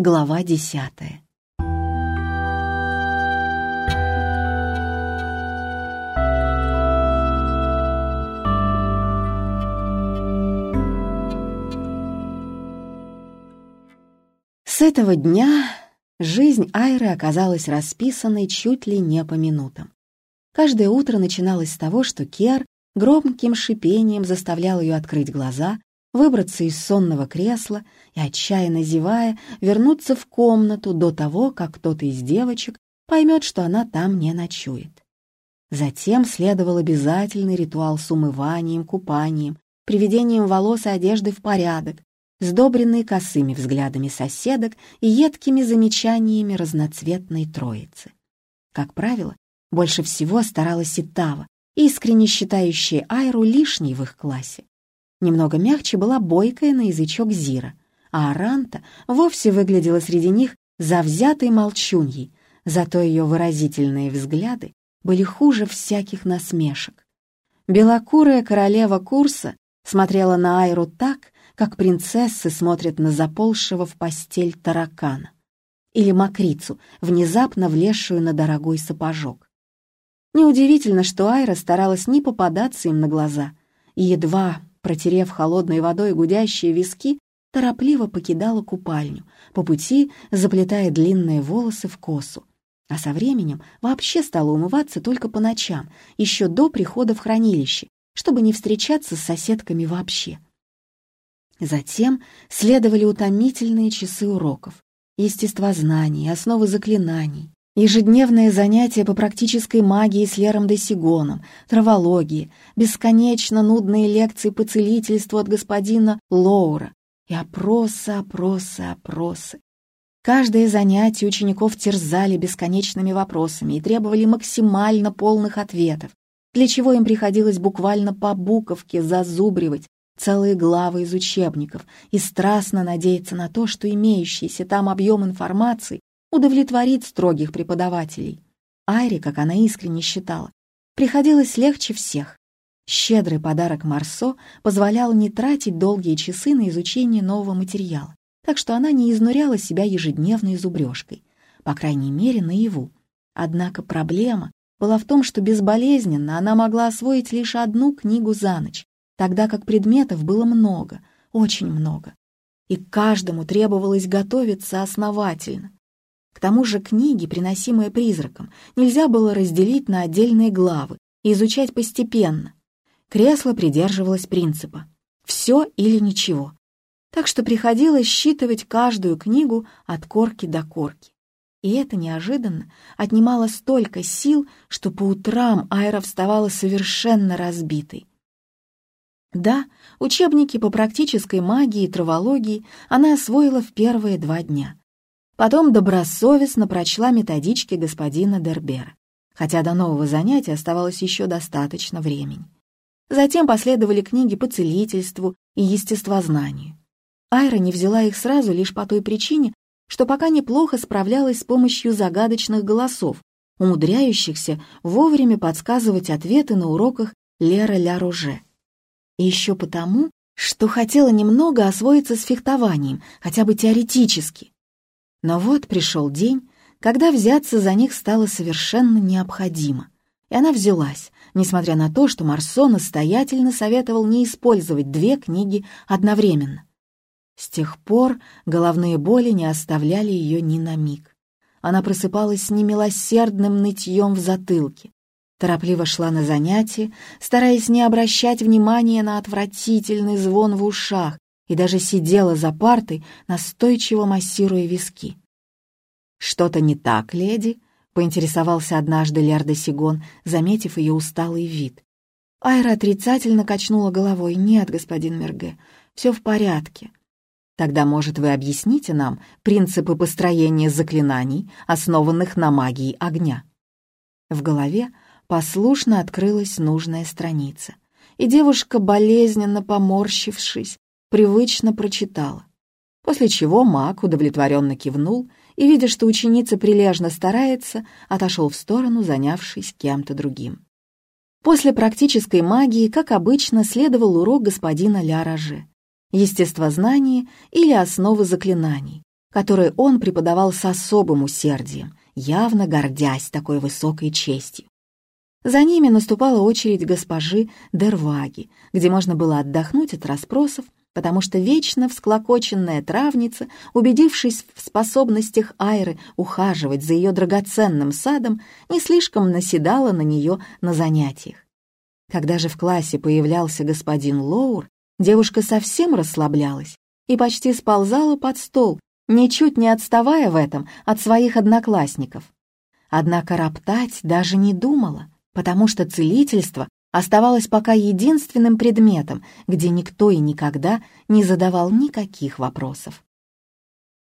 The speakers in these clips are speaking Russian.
Глава десятая. С этого дня жизнь Айры оказалась расписанной чуть ли не по минутам. Каждое утро начиналось с того, что Кер громким шипением заставлял ее открыть глаза, выбраться из сонного кресла и, отчаянно зевая, вернуться в комнату до того, как кто-то из девочек поймет, что она там не ночует. Затем следовал обязательный ритуал с умыванием, купанием, приведением волос и одежды в порядок, сдобренный косыми взглядами соседок и едкими замечаниями разноцветной троицы. Как правило, больше всего старалась Итава, искренне считающая Айру лишней в их классе. Немного мягче была бойкая на язычок Зира, а Аранта вовсе выглядела среди них завзятой молчуньей, зато ее выразительные взгляды были хуже всяких насмешек. Белокурая королева курса смотрела на Айру так, как принцессы смотрят на заползшего в постель таракана или мокрицу, внезапно влезшую на дорогой сапожок. Неудивительно, что Айра старалась не попадаться им на глаза, и едва протерев холодной водой гудящие виски, торопливо покидала купальню, по пути заплетая длинные волосы в косу. А со временем вообще стала умываться только по ночам, еще до прихода в хранилище, чтобы не встречаться с соседками вообще. Затем следовали утомительные часы уроков, естествознание, основы заклинаний, Ежедневные занятия по практической магии с Лером Десигоном, травологии, бесконечно нудные лекции по целительству от господина Лоура и опросы, опросы, опросы. Каждое занятие учеников терзали бесконечными вопросами и требовали максимально полных ответов, для чего им приходилось буквально по буковке зазубривать целые главы из учебников и страстно надеяться на то, что имеющийся там объем информации удовлетворит строгих преподавателей. Айре, как она искренне считала, приходилось легче всех. Щедрый подарок Марсо позволял не тратить долгие часы на изучение нового материала, так что она не изнуряла себя ежедневной зубрежкой, по крайней мере, наяву. Однако проблема была в том, что безболезненно она могла освоить лишь одну книгу за ночь, тогда как предметов было много, очень много. И каждому требовалось готовиться основательно. К тому же книги, приносимые призраком, нельзя было разделить на отдельные главы и изучать постепенно. Кресло придерживалось принципа «все или ничего», так что приходилось считывать каждую книгу от корки до корки. И это неожиданно отнимало столько сил, что по утрам Айра вставала совершенно разбитой. Да, учебники по практической магии и травологии она освоила в первые два дня. Потом добросовестно прочла методички господина Дербера, хотя до нового занятия оставалось еще достаточно времени. Затем последовали книги по целительству и естествознанию. Айра не взяла их сразу лишь по той причине, что пока неплохо справлялась с помощью загадочных голосов, умудряющихся вовремя подсказывать ответы на уроках Лера Ля Роже. И еще потому, что хотела немного освоиться с фехтованием, хотя бы теоретически. Но вот пришел день, когда взяться за них стало совершенно необходимо. И она взялась, несмотря на то, что Марсо настоятельно советовал не использовать две книги одновременно. С тех пор головные боли не оставляли ее ни на миг. Она просыпалась с немилосердным нытьем в затылке, торопливо шла на занятия, стараясь не обращать внимания на отвратительный звон в ушах, и даже сидела за партой, настойчиво массируя виски. «Что-то не так, леди?» — поинтересовался однажды Лерда Сигон, заметив ее усталый вид. Айра отрицательно качнула головой. «Нет, господин Мерге, все в порядке». «Тогда, может, вы объясните нам принципы построения заклинаний, основанных на магии огня?» В голове послушно открылась нужная страница, и девушка, болезненно поморщившись, привычно прочитала. После чего маг удовлетворенно кивнул и, видя, что ученица прилежно старается, отошел в сторону, занявшись кем-то другим. После практической магии, как обычно, следовал урок господина Ля Роже, естествознание или основы заклинаний, которые он преподавал с особым усердием, явно гордясь такой высокой честью. За ними наступала очередь госпожи Дерваги, где можно было отдохнуть от расспросов, потому что вечно всклокоченная травница, убедившись в способностях Айры ухаживать за ее драгоценным садом, не слишком наседала на нее на занятиях. Когда же в классе появлялся господин Лоур, девушка совсем расслаблялась и почти сползала под стол, ничуть не отставая в этом от своих одноклассников. Однако роптать даже не думала, потому что целительство оставалось пока единственным предметом, где никто и никогда не задавал никаких вопросов.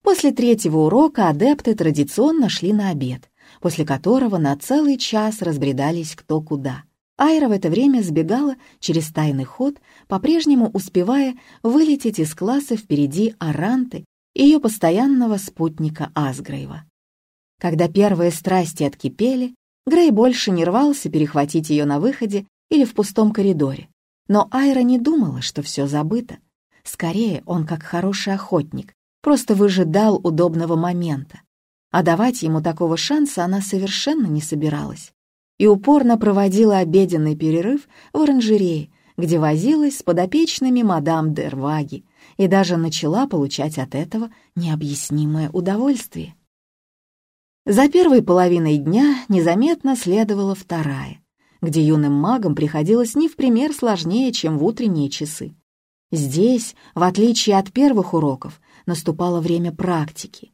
После третьего урока адепты традиционно шли на обед, после которого на целый час разбредались кто куда. Айра в это время сбегала через тайный ход, по-прежнему успевая вылететь из класса впереди Аранты ее постоянного спутника Асгрейва. Когда первые страсти откипели, Грей больше не рвался перехватить ее на выходе или в пустом коридоре. Но Айра не думала, что все забыто. Скорее, он, как хороший охотник, просто выжидал удобного момента. А давать ему такого шанса она совершенно не собиралась. И упорно проводила обеденный перерыв в оранжерее, где возилась с подопечными мадам Дерваги, и даже начала получать от этого необъяснимое удовольствие. За первой половиной дня незаметно следовала вторая, где юным магам приходилось не в пример сложнее, чем в утренние часы. Здесь, в отличие от первых уроков, наступало время практики.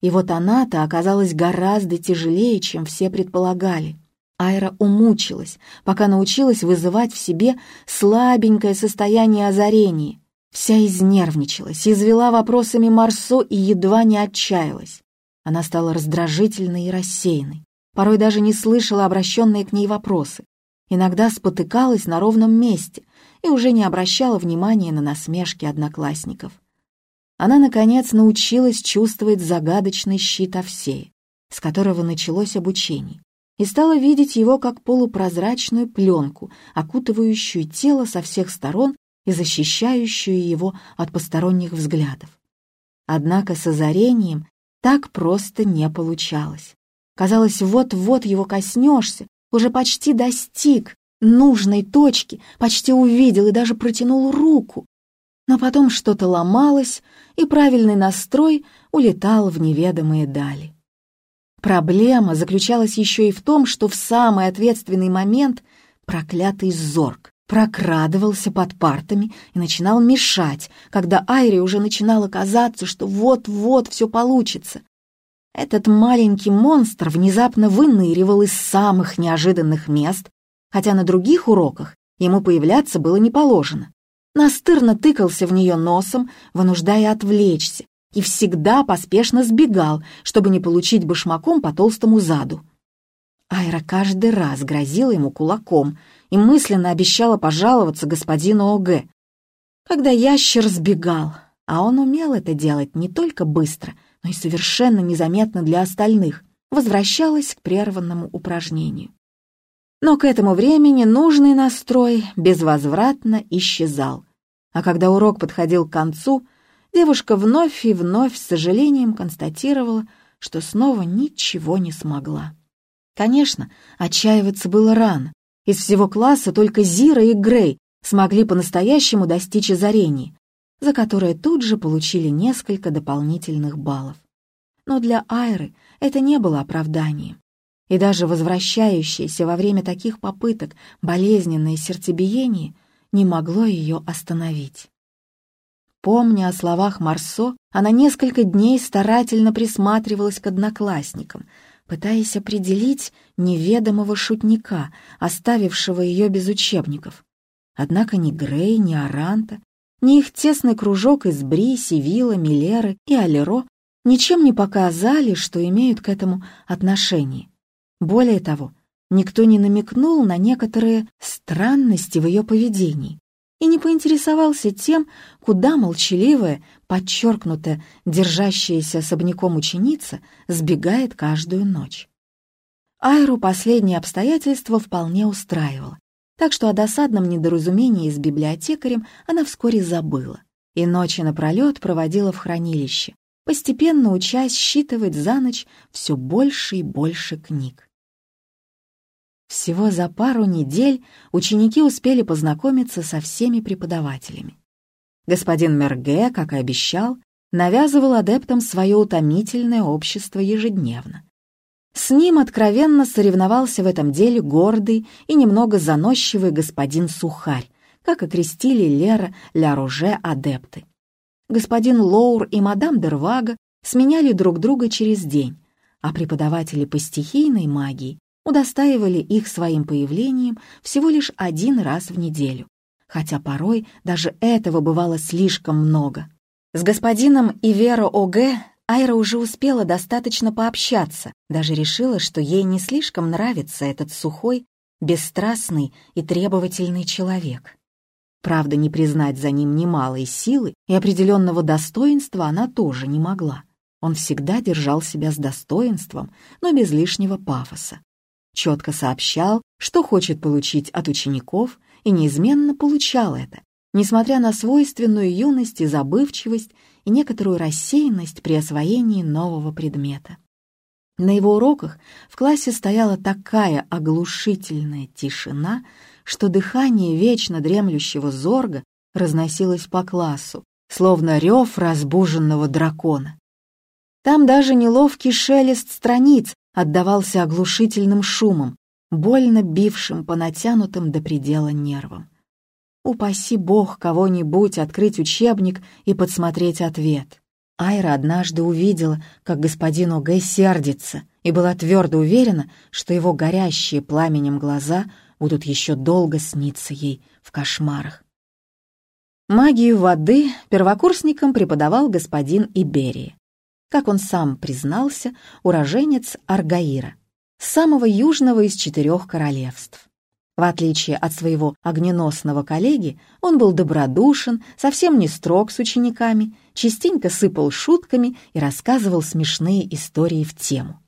И вот она-то оказалась гораздо тяжелее, чем все предполагали. Айра умучилась, пока научилась вызывать в себе слабенькое состояние озарения, Вся изнервничалась, извела вопросами Марсо и едва не отчаялась. Она стала раздражительной и рассеянной, порой даже не слышала обращенные к ней вопросы, иногда спотыкалась на ровном месте и уже не обращала внимания на насмешки одноклассников. Она, наконец, научилась чувствовать загадочный щит Овсея, с которого началось обучение, и стала видеть его как полупрозрачную пленку, окутывающую тело со всех сторон и защищающую его от посторонних взглядов. Однако с озарением так просто не получалось. Казалось, вот-вот его коснешься, уже почти достиг нужной точки, почти увидел и даже протянул руку. Но потом что-то ломалось, и правильный настрой улетал в неведомые дали. Проблема заключалась еще и в том, что в самый ответственный момент проклятый зорг прокрадывался под партами и начинал мешать, когда Айре уже начинало казаться, что вот-вот все получится. Этот маленький монстр внезапно выныривал из самых неожиданных мест, хотя на других уроках ему появляться было не положено. Настырно тыкался в нее носом, вынуждая отвлечься, и всегда поспешно сбегал, чтобы не получить башмаком по толстому заду. Айра каждый раз грозила ему кулаком и мысленно обещала пожаловаться господину ОГ. Когда ящер сбегал, а он умел это делать не только быстро, но и совершенно незаметно для остальных, возвращалась к прерванному упражнению. Но к этому времени нужный настрой безвозвратно исчезал, а когда урок подходил к концу, девушка вновь и вновь с сожалением констатировала, что снова ничего не смогла. Конечно, отчаиваться было рано. Из всего класса только Зира и Грей смогли по-настоящему достичь озарений, за которое тут же получили несколько дополнительных баллов. Но для Айры это не было оправданием. И даже возвращающееся во время таких попыток болезненное сердцебиение не могло ее остановить. Помня о словах Марсо, она несколько дней старательно присматривалась к одноклассникам, пытаясь определить неведомого шутника, оставившего ее без учебников. Однако ни Грей, ни Аранта, ни их тесный кружок из Бри, Севила, Милеры и Алеро ничем не показали, что имеют к этому отношение. Более того, никто не намекнул на некоторые странности в ее поведении и не поинтересовался тем, куда молчаливая, подчеркнуто держащаяся особняком ученица сбегает каждую ночь. Айру последнее обстоятельство вполне устраивало, так что о досадном недоразумении с библиотекарем она вскоре забыла и ночи напролет проводила в хранилище, постепенно учась считывать за ночь все больше и больше книг. Всего за пару недель ученики успели познакомиться со всеми преподавателями. Господин Мерге, как и обещал, навязывал адептам свое утомительное общество ежедневно. С ним откровенно соревновался в этом деле гордый и немного заносчивый господин Сухарь, как окрестили Лера Ля Руже адепты. Господин Лоур и мадам Дервага сменяли друг друга через день, а преподаватели по стихийной магии удостаивали их своим появлением всего лишь один раз в неделю, хотя порой даже этого бывало слишком много. С господином Иверо Оге Айра уже успела достаточно пообщаться, даже решила, что ей не слишком нравится этот сухой, бесстрастный и требовательный человек. Правда, не признать за ним немалой силы и определенного достоинства она тоже не могла. Он всегда держал себя с достоинством, но без лишнего пафоса. Четко сообщал, что хочет получить от учеников, и неизменно получал это, несмотря на свойственную юность и забывчивость и некоторую рассеянность при освоении нового предмета. На его уроках в классе стояла такая оглушительная тишина, что дыхание вечно дремлющего зорга разносилось по классу, словно рев разбуженного дракона. Там даже неловкий шелест страниц отдавался оглушительным шумом, больно бившим по натянутым до предела нервам. Упаси бог кого-нибудь открыть учебник и подсмотреть ответ. Айра однажды увидела, как господин Огэ сердится, и была твердо уверена, что его горящие пламенем глаза будут еще долго сниться ей в кошмарах. Магию воды первокурсникам преподавал господин Иберии. Как он сам признался, уроженец Аргаира, самого южного из четырех королевств. В отличие от своего огненосного коллеги, он был добродушен, совсем не строг с учениками, частенько сыпал шутками и рассказывал смешные истории в тему.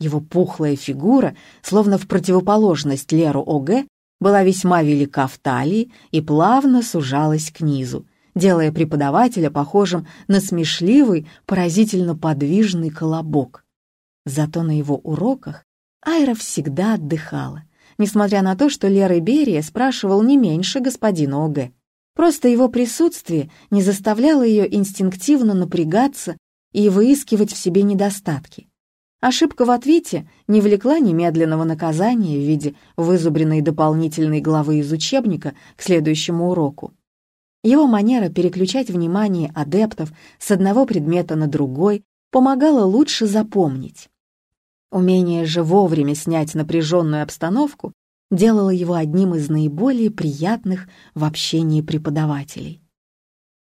Его пухлая фигура, словно в противоположность Леру Оге, была весьма велика в талии и плавно сужалась к низу, делая преподавателя похожим на смешливый, поразительно подвижный колобок. Зато на его уроках Айра всегда отдыхала несмотря на то, что Лера Берия спрашивал не меньше господина ОГ. Просто его присутствие не заставляло ее инстинктивно напрягаться и выискивать в себе недостатки. Ошибка в ответе не влекла немедленного наказания в виде вызубренной дополнительной главы из учебника к следующему уроку. Его манера переключать внимание адептов с одного предмета на другой помогала лучше запомнить. Умение же вовремя снять напряженную обстановку делало его одним из наиболее приятных в общении преподавателей.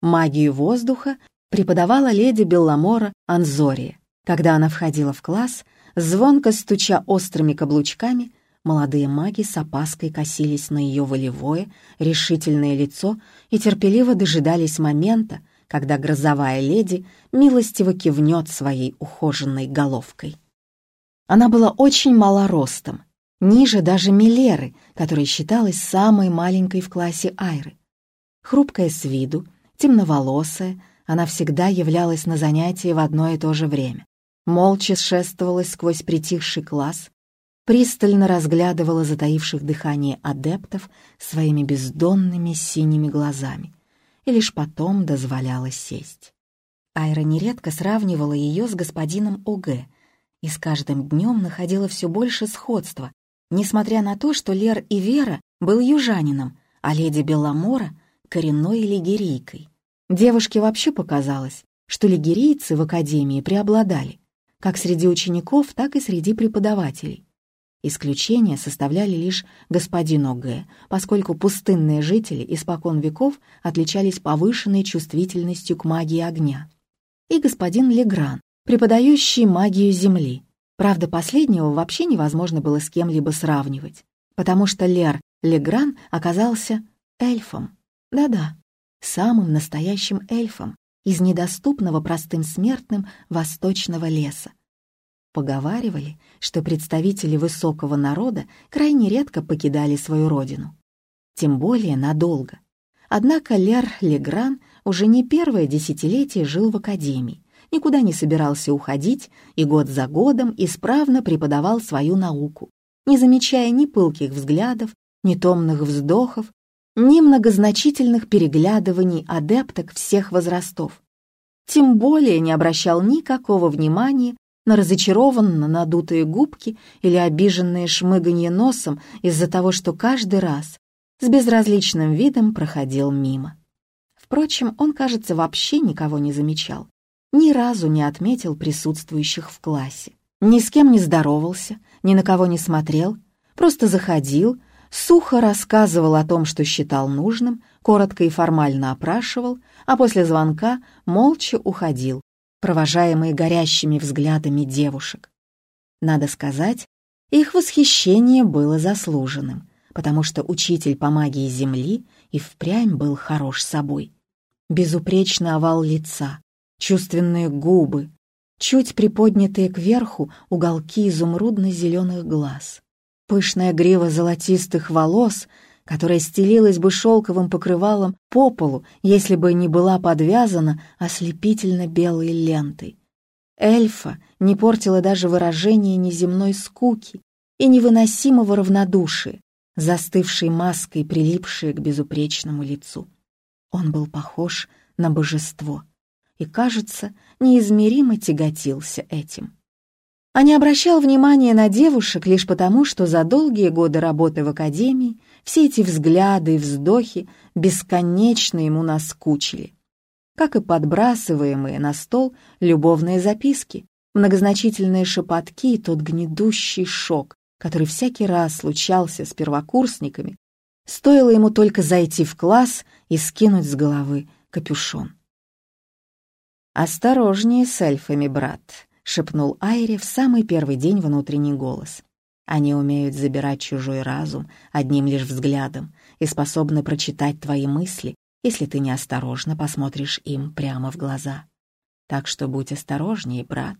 Магию воздуха преподавала леди Белламора Анзория. Когда она входила в класс, звонко стуча острыми каблучками, молодые маги с опаской косились на ее волевое, решительное лицо и терпеливо дожидались момента, когда грозовая леди милостиво кивнет своей ухоженной головкой. Она была очень мала ростом, ниже даже Милеры, которая считалась самой маленькой в классе Айры. Хрупкая с виду, темноволосая, она всегда являлась на занятии в одно и то же время. Молча шествовалась сквозь притихший класс, пристально разглядывала затаивших дыхание адептов своими бездонными синими глазами и лишь потом дозволяла сесть. Айра нередко сравнивала ее с господином Оге, и с каждым днем находила все больше сходства, несмотря на то, что Лер и Вера был южанином, а леди Беломора — коренной лигерийкой. Девушке вообще показалось, что лигерийцы в академии преобладали, как среди учеников, так и среди преподавателей. Исключение составляли лишь господин Оге, поскольку пустынные жители испокон веков отличались повышенной чувствительностью к магии огня, и господин Легран, преподающий магию Земли. Правда, последнего вообще невозможно было с кем-либо сравнивать, потому что Лер Легран оказался эльфом. Да-да, самым настоящим эльфом из недоступного простым смертным восточного леса. Поговаривали, что представители высокого народа крайне редко покидали свою родину. Тем более надолго. Однако Лер Легран уже не первое десятилетие жил в академии, никуда не собирался уходить и год за годом исправно преподавал свою науку, не замечая ни пылких взглядов, ни томных вздохов, ни многозначительных переглядываний адепток всех возрастов. Тем более не обращал никакого внимания на разочарованно надутые губки или обиженные шмыганье носом из-за того, что каждый раз с безразличным видом проходил мимо. Впрочем, он, кажется, вообще никого не замечал, ни разу не отметил присутствующих в классе, ни с кем не здоровался, ни на кого не смотрел, просто заходил, сухо рассказывал о том, что считал нужным, коротко и формально опрашивал, а после звонка молча уходил, провожаемый горящими взглядами девушек. Надо сказать, их восхищение было заслуженным, потому что учитель по магии Земли и впрямь был хорош собой. Безупречный овал лица, чувственные губы, чуть приподнятые кверху уголки изумрудно-зеленых глаз, пышная грива золотистых волос, которая стелилась бы шелковым покрывалом по полу, если бы не была подвязана ослепительно белой лентой. Эльфа не портила даже выражение неземной скуки и невыносимого равнодушия, застывшей маской, прилипшей к безупречному лицу. Он был похож на божество и, кажется, неизмеримо тяготился этим а не обращал внимания на девушек лишь потому, что за долгие годы работы в академии все эти взгляды и вздохи бесконечно ему наскучили. Как и подбрасываемые на стол любовные записки, многозначительные шепотки и тот гнедущий шок, который всякий раз случался с первокурсниками, стоило ему только зайти в класс и скинуть с головы капюшон. «Осторожнее с эльфами, брат», — шепнул Айре в самый первый день внутренний голос. «Они умеют забирать чужой разум одним лишь взглядом и способны прочитать твои мысли, если ты неосторожно посмотришь им прямо в глаза. Так что будь осторожнее, брат.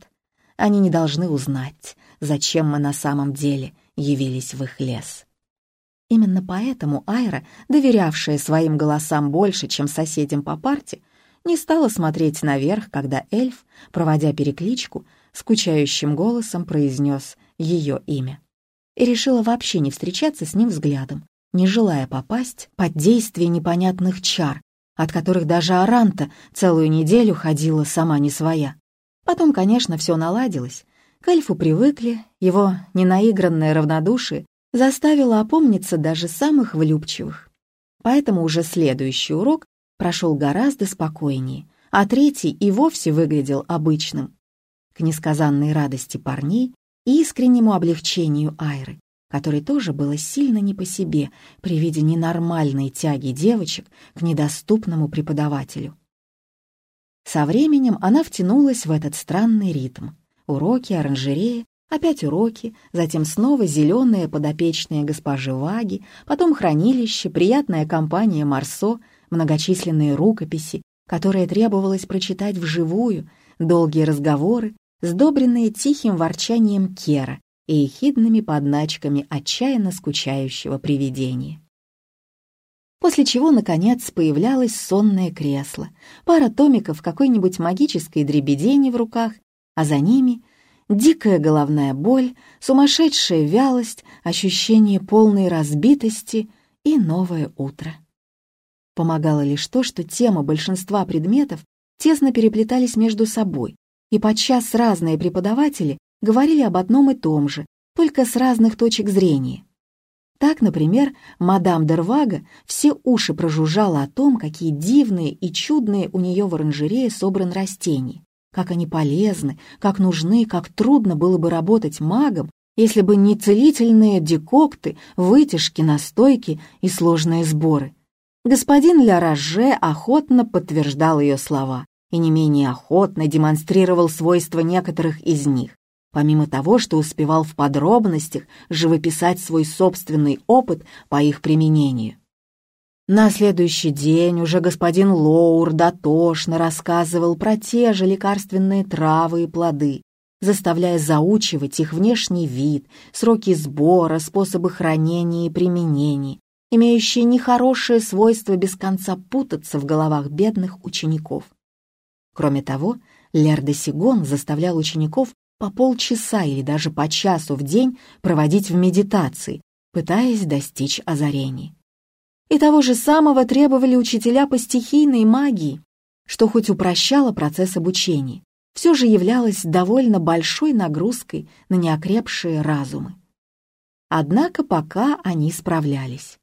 Они не должны узнать, зачем мы на самом деле явились в их лес». Именно поэтому Айра, доверявшая своим голосам больше, чем соседям по парте, не стала смотреть наверх, когда эльф, проводя перекличку, скучающим голосом произнес ее имя. И решила вообще не встречаться с ним взглядом, не желая попасть под действие непонятных чар, от которых даже Аранта целую неделю ходила сама не своя. Потом, конечно, все наладилось. К эльфу привыкли, его ненаигранное равнодушие заставило опомниться даже самых влюбчивых. Поэтому уже следующий урок прошел гораздо спокойнее, а третий и вовсе выглядел обычным. К несказанной радости парней и искреннему облегчению Айры, которой тоже было сильно не по себе при виде ненормальной тяги девочек к недоступному преподавателю. Со временем она втянулась в этот странный ритм. Уроки, оранжерея, опять уроки, затем снова зеленые подопечные госпожи Ваги, потом хранилище, приятная компания Марсо — многочисленные рукописи, которые требовалось прочитать вживую, долгие разговоры, сдобренные тихим ворчанием Кера и ехидными подначками отчаянно скучающего привидения. После чего, наконец, появлялось сонное кресло, пара томиков какой-нибудь магической дребедени в руках, а за ними дикая головная боль, сумасшедшая вялость, ощущение полной разбитости и новое утро. Помогало лишь то, что темы большинства предметов тесно переплетались между собой, и подчас разные преподаватели говорили об одном и том же, только с разных точек зрения. Так, например, мадам Дервага все уши прожужжала о том, какие дивные и чудные у нее в оранжерее собраны растения, как они полезны, как нужны, как трудно было бы работать магом, если бы не целительные декокты, вытяжки, настойки и сложные сборы. Господин Ля охотно подтверждал ее слова и не менее охотно демонстрировал свойства некоторых из них, помимо того, что успевал в подробностях живописать свой собственный опыт по их применению. На следующий день уже господин Лоур дотошно рассказывал про те же лекарственные травы и плоды, заставляя заучивать их внешний вид, сроки сбора, способы хранения и применения, имеющие нехорошее свойство без конца путаться в головах бедных учеников. Кроме того, Лер де Сигон заставлял учеников по полчаса или даже по часу в день проводить в медитации, пытаясь достичь озарений. И того же самого требовали учителя по стихийной магии, что хоть упрощало процесс обучения, все же являлось довольно большой нагрузкой на неокрепшие разумы. Однако пока они справлялись.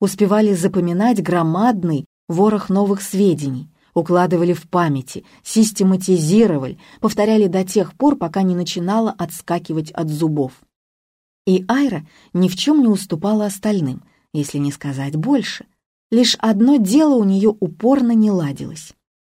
Успевали запоминать громадный ворох новых сведений, укладывали в памяти, систематизировали, повторяли до тех пор, пока не начинало отскакивать от зубов. И Айра ни в чем не уступала остальным, если не сказать больше. Лишь одно дело у нее упорно не ладилось.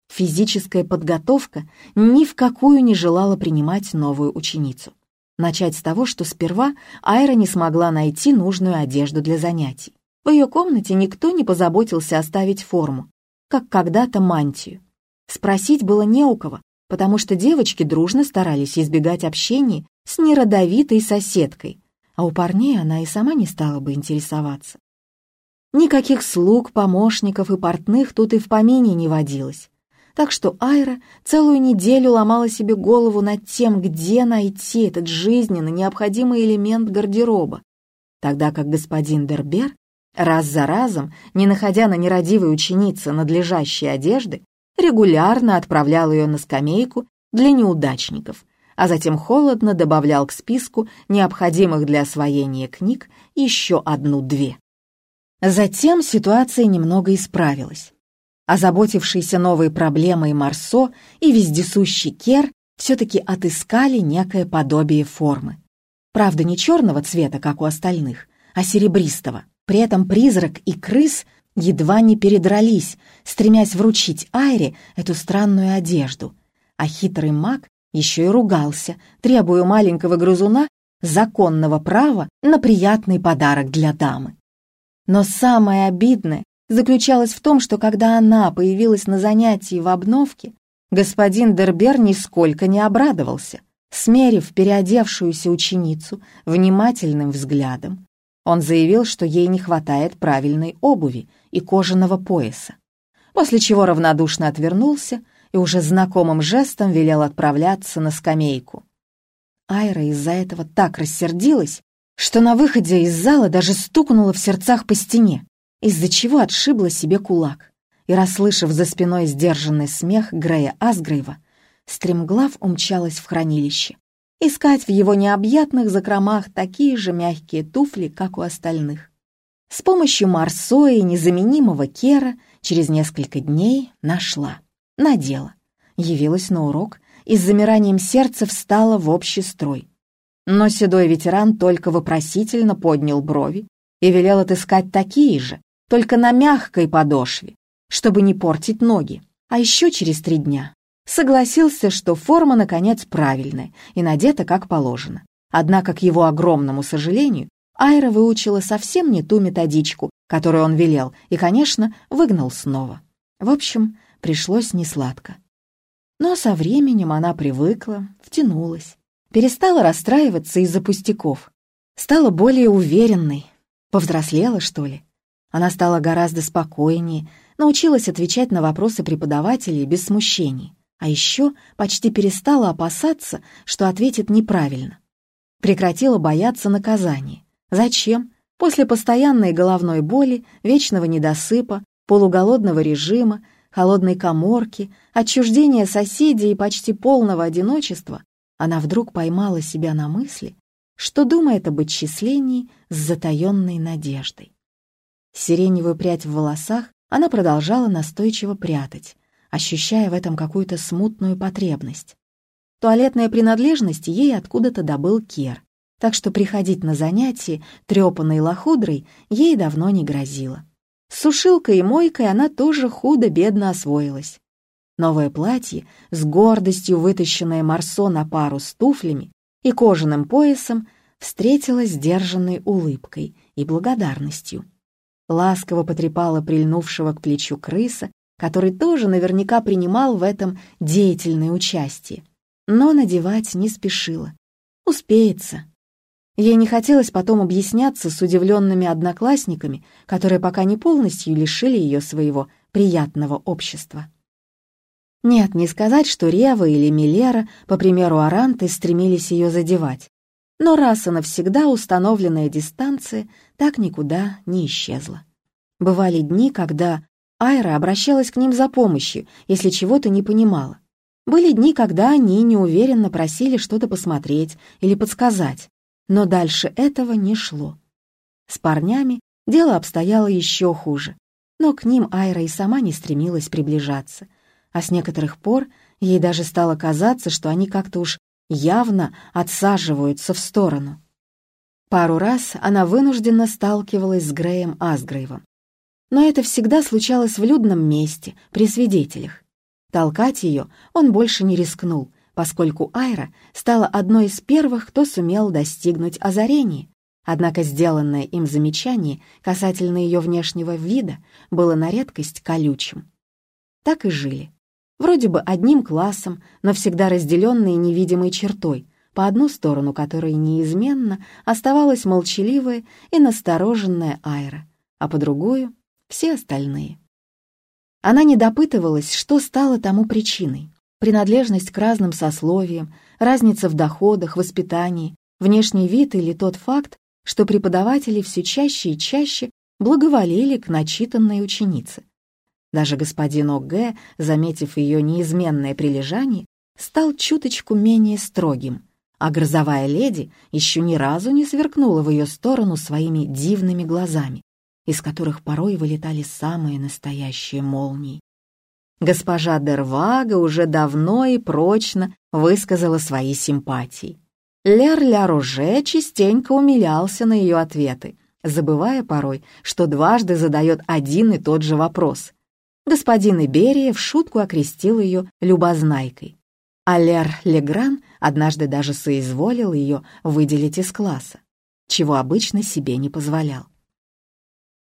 Физическая подготовка ни в какую не желала принимать новую ученицу. Начать с того, что сперва Айра не смогла найти нужную одежду для занятий. В ее комнате никто не позаботился оставить форму, как когда-то мантию. Спросить было не у кого, потому что девочки дружно старались избегать общения с неродовитой соседкой, а у парней она и сама не стала бы интересоваться. Никаких слуг, помощников и портных тут и в помине не водилось. Так что Айра целую неделю ломала себе голову над тем, где найти этот жизненно необходимый элемент гардероба, тогда как господин Дербер раз за разом, не находя на нерадивой ученице надлежащей одежды, регулярно отправлял ее на скамейку для неудачников, а затем холодно добавлял к списку необходимых для освоения книг еще одну-две. Затем ситуация немного исправилась. Озаботившийся новой проблемой Марсо и вездесущий Кер все-таки отыскали некое подобие формы. Правда, не черного цвета, как у остальных, а серебристого. При этом призрак и крыс едва не передрались, стремясь вручить Айре эту странную одежду. А хитрый маг еще и ругался, требуя маленького грызуна законного права на приятный подарок для дамы. Но самое обидное заключалось в том, что когда она появилась на занятии в обновке, господин Дербер нисколько не обрадовался. Смерив переодевшуюся ученицу внимательным взглядом, он заявил, что ей не хватает правильной обуви и кожаного пояса, после чего равнодушно отвернулся и уже знакомым жестом велел отправляться на скамейку. Айра из-за этого так рассердилась, что на выходе из зала даже стукнула в сердцах по стене из-за чего отшибла себе кулак. И, расслышав за спиной сдержанный смех Грея Асгрейва, стремглав умчалась в хранилище. Искать в его необъятных закромах такие же мягкие туфли, как у остальных. С помощью Марсо и незаменимого Кера через несколько дней нашла, надела, явилась на урок и с замиранием сердца встала в общий строй. Но седой ветеран только вопросительно поднял брови и велел отыскать такие же, только на мягкой подошве, чтобы не портить ноги. А еще через три дня согласился, что форма, наконец, правильная и надета как положено. Однако, к его огромному сожалению, Айра выучила совсем не ту методичку, которую он велел, и, конечно, выгнал снова. В общем, пришлось несладко. Но со временем она привыкла, втянулась, перестала расстраиваться из-за пустяков, стала более уверенной, повзрослела, что ли. Она стала гораздо спокойнее, научилась отвечать на вопросы преподавателей без смущений, а еще почти перестала опасаться, что ответит неправильно. Прекратила бояться наказания. Зачем? После постоянной головной боли, вечного недосыпа, полуголодного режима, холодной коморки, отчуждения соседей и почти полного одиночества, она вдруг поймала себя на мысли, что думает об отчислении с затаенной надеждой. Сиреневую прядь в волосах она продолжала настойчиво прятать, ощущая в этом какую-то смутную потребность. Туалетные принадлежности ей откуда-то добыл Кер, так что приходить на занятия трепанной лохудрой ей давно не грозило. С сушилкой и мойкой она тоже худо-бедно освоилась. Новое платье, с гордостью вытащенное Марсо на пару с туфлями и кожаным поясом, встретила сдержанной улыбкой и благодарностью ласково потрепала прильнувшего к плечу крыса, который тоже наверняка принимал в этом деятельное участие. Но надевать не спешила. Успеется. Ей не хотелось потом объясняться с удивленными одноклассниками, которые пока не полностью лишили ее своего приятного общества. Нет, не сказать, что Рева или Милера, по примеру Аранты, стремились ее задевать. Но раз и навсегда установленная дистанция так никуда не исчезла. Бывали дни, когда Айра обращалась к ним за помощью, если чего-то не понимала. Были дни, когда они неуверенно просили что-то посмотреть или подсказать, но дальше этого не шло. С парнями дело обстояло еще хуже, но к ним Айра и сама не стремилась приближаться, а с некоторых пор ей даже стало казаться, что они как-то уж явно отсаживаются в сторону. Пару раз она вынужденно сталкивалась с Греем Асгрейвом, но это всегда случалось в людном месте, при свидетелях. Толкать ее он больше не рискнул, поскольку Айра стала одной из первых, кто сумел достигнуть озарения. Однако сделанное им замечание касательно ее внешнего вида было на редкость колючим. Так и жили. Вроде бы одним классом, но всегда разделенные невидимой чертой, по одну сторону которой неизменно оставалась молчаливая и настороженная Айра, а по другую все остальные. Она не допытывалась, что стало тому причиной. Принадлежность к разным сословиям, разница в доходах, воспитании, внешний вид или тот факт, что преподаватели все чаще и чаще благоволили к начитанной ученице. Даже господин О.Г., заметив ее неизменное прилежание, стал чуточку менее строгим, а грозовая леди еще ни разу не сверкнула в ее сторону своими дивными глазами, из которых порой вылетали самые настоящие молнии. Госпожа Дервага уже давно и прочно высказала свои симпатии. Лер-Ляр уже частенько умилялся на ее ответы, забывая порой, что дважды задает один и тот же вопрос. Господин Иберия в шутку окрестил ее любознайкой. А Лер Легран однажды даже соизволил ее выделить из класса, чего обычно себе не позволял.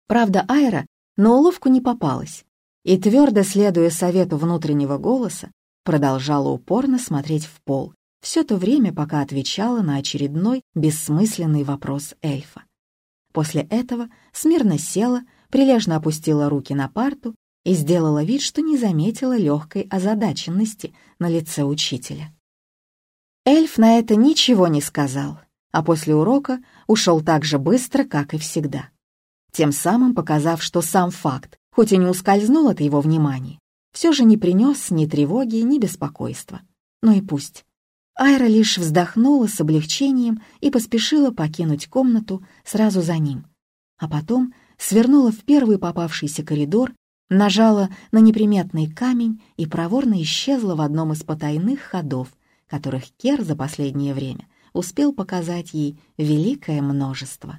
Правда, Айра на уловку не попалась и, твердо следуя совету внутреннего голоса, продолжала упорно смотреть в пол все то время, пока отвечала на очередной бессмысленный вопрос эльфа. После этого смирно села, прилежно опустила руки на парту и сделала вид, что не заметила легкой озадаченности на лице учителя. Эльф на это ничего не сказал, а после урока ушел так же быстро, как и всегда тем самым показав, что сам факт, хоть и не ускользнул от его внимания, все же не принес ни тревоги, ни беспокойства. Ну и пусть. Айра лишь вздохнула с облегчением и поспешила покинуть комнату сразу за ним, а потом свернула в первый попавшийся коридор, нажала на неприметный камень и проворно исчезла в одном из потайных ходов, которых Кер за последнее время успел показать ей великое множество.